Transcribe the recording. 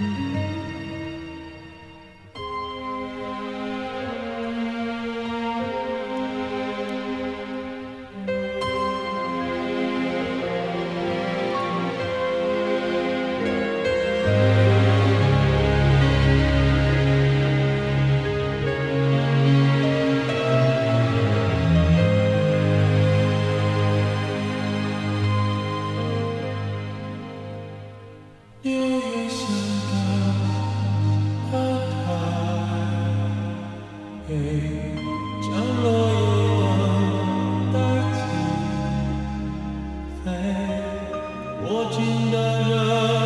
Música 我进的人。